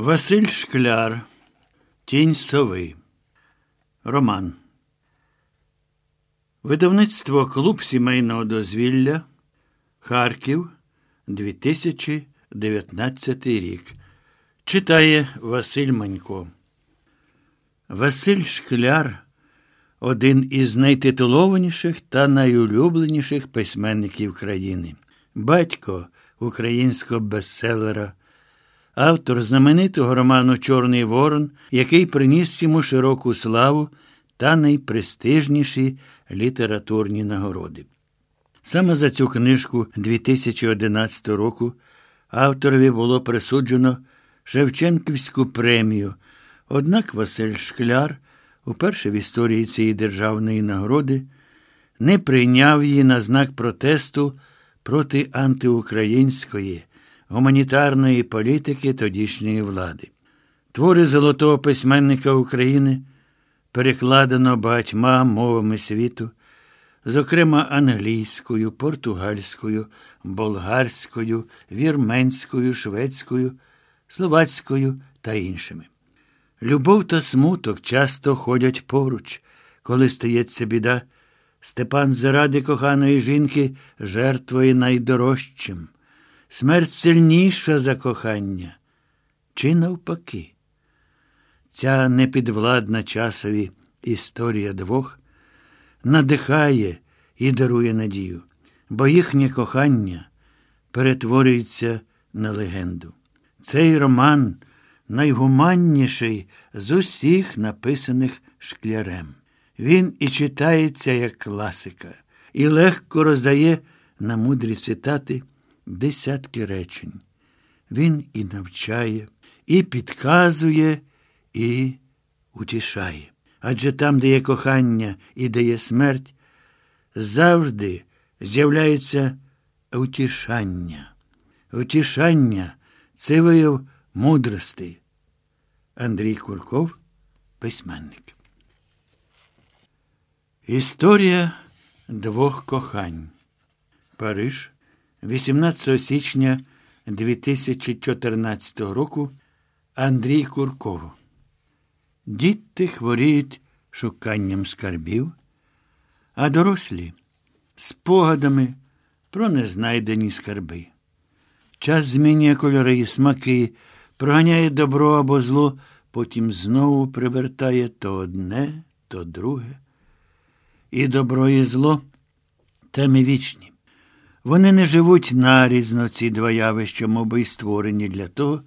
Василь Шкляр. Тінь сови. Роман. Видавництво Клуб сімейного дозвілля. Харків. 2019 рік. Читає Василь Манько. Василь Шкляр один із найтитулованіших та найулюбленіших письменників країни. Батько українського бестселера автор знаменитого роману Чорний Ворон, який приніс йому широку славу та найпрестижніші літературні нагороди. Саме за цю книжку 2011 року авторові було присуджено Шевченківську премію. Однак Василь Шкляр, уперше в історії цієї державної нагороди, не прийняв її на знак протесту проти антиукраїнської гуманітарної політики тодішньої влади. Твори золотого письменника України перекладено багатьма мовами світу, зокрема англійською, португальською, болгарською, вірменською, шведською, словацькою та іншими. Любов та смуток часто ходять поруч, коли стається біда. Степан заради коханої жінки жертвує найдорожчим. Смерть сильніша за кохання. Чи навпаки? Ця непідвладна часові історія двох надихає і дарує надію, бо їхнє кохання перетворюється на легенду. Цей роман найгуманніший з усіх написаних шклярем. Він і читається як класика, і легко роздає на мудрі цитати десятки речень. Він і навчає, і підказує, і утішає. Адже там, де є кохання і де є смерть, завжди з'являється утішання. Утішання це вияв мудрости. Андрій Курков, письменник. Історія двох кохань. Париж, 18 січня 2014 року Андрій Курков. Діти хворіють шуканням скарбів, а дорослі спогадами про незнайдені скарби. Час змінює кольори і смаки, проганяє добро або зло, потім знову привертає то одне, то друге. І добро, і зло теми вічні. Вони не живуть нарізно, ці два явища, мовби й створені для того,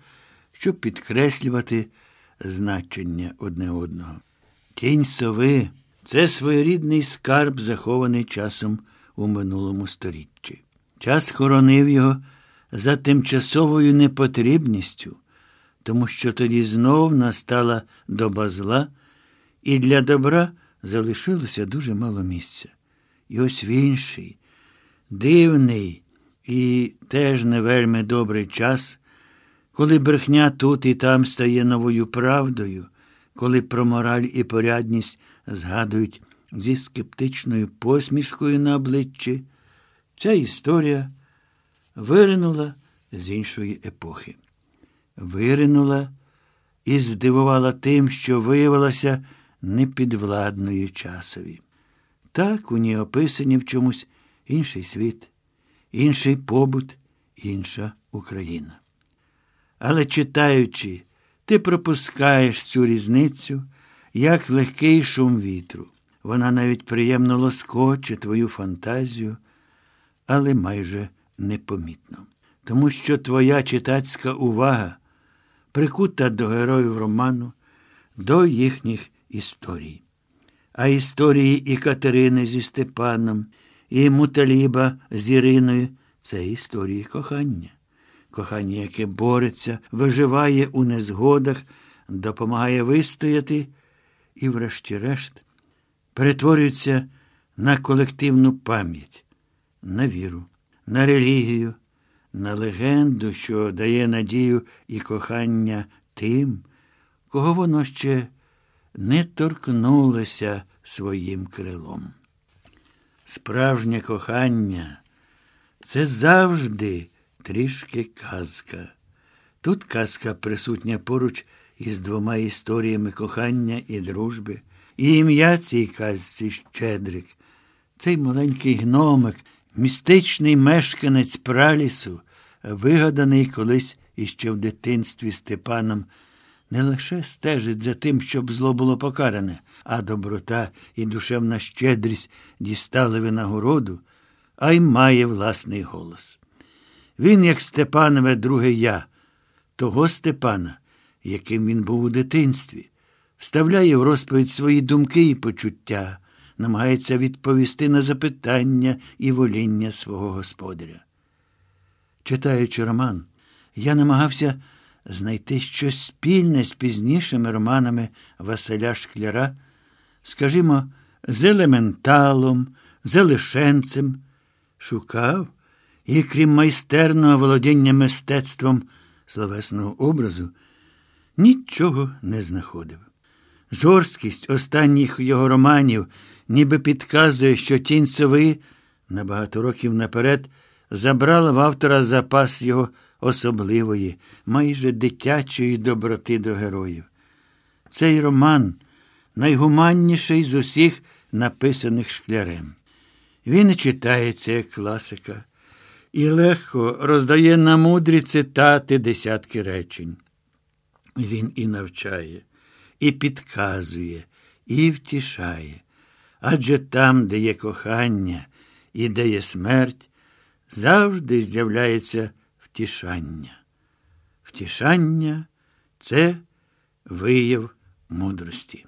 щоб підкреслювати значення одне одного. Тінь сови це своєрідний скарб, захований часом у минулому сторіччі. Час хоронив його за тимчасовою непотрібністю, тому що тоді знов настала доба зла, і для добра залишилося дуже мало місця. І ось в інший, дивний і теж не вельми добрий час, коли брехня тут і там стає новою правдою, коли про мораль і порядність згадують зі скептичною посмішкою на обличчі, ця історія виринула з іншої епохи. Виринула і здивувала тим, що виявилася непідвладною часові. Так у ній описані в чомусь інший світ, інший побут, інша Україна. Але читаючи, ти пропускаєш цю різницю, як легкий шум вітру. Вона навіть приємно лоскоче твою фантазію, але майже непомітно. Тому що твоя читацька увага прикута до героїв роману, до їхніх історій. А історії і Катерини зі Степаном, і Муталіба з Іриною це історії кохання. Кохання, яке бореться, виживає у незгодах, допомагає вистояти і, врешті-решт, перетворюється на колективну пам'ять, на віру, на релігію, на легенду, що дає надію і кохання тим, кого воно ще не торкнулося своїм крилом. Справжнє кохання це завжди трішки казка. Тут казка присутня поруч із двома історіями кохання і дружби, і ім'я цій казці Щедрик. Цей маленький гномик, містичний мешканець пралісу, вигаданий колись іще в дитинстві Степаном, не лише стежить за тим, щоб зло було покаране, а доброта і душевна щедрість дістали винагороду, а й має власний голос. Він, як Степанове друге я, того Степана, яким він був у дитинстві, вставляє в розповідь свої думки і почуття, намагається відповісти на запитання і воління свого господаря. Читаючи роман, я намагався знайти щось спільне з пізнішими романами Василя Шкляра, скажімо, з елементалом, з Елишенцем, шукав і, крім майстерного володіння мистецтвом словесного образу, нічого не знаходив. Жорсткість останніх його романів ніби підказує, що тінь сови на багато років наперед забрала в автора запас його особливої, майже дитячої доброти до героїв. Цей роман найгуманніший з усіх написаних шклярем. Він читається як класика і легко роздає на мудрі цитати десятки речень. Він і навчає, і підказує, і втішає. Адже там, де є кохання і де є смерть, завжди з'являється втішання. Втішання це вияв мудрості.